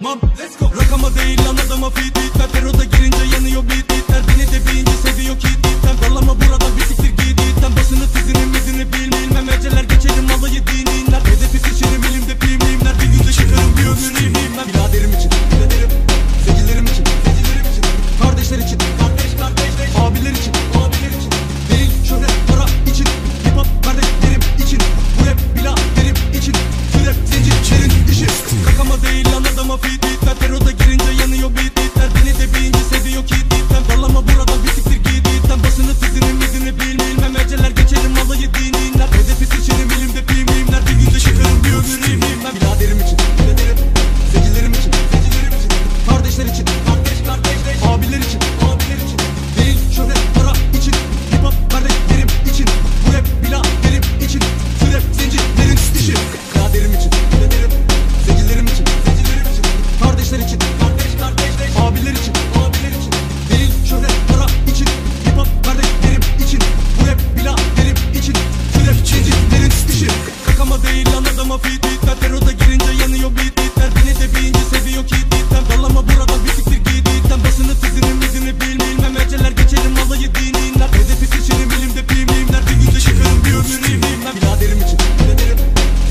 Mom, let's go. Rakamı değil anladığımı fit Yürüyüm Adama feed itler Terörde girince yanıyor beat itler Beni de bilince seviyor ki itler Dallama burada bir siktir git itler Basını tizini mizini bil bilmem Eceler geçerim alayı dininler Hedefi seçirim elimde pimliğimler Bir günde şekerim bir ömür iyiliğimler Biraderim için, biraderim.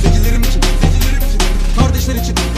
Zecilerim için, zecilerim için. Kardeşler için.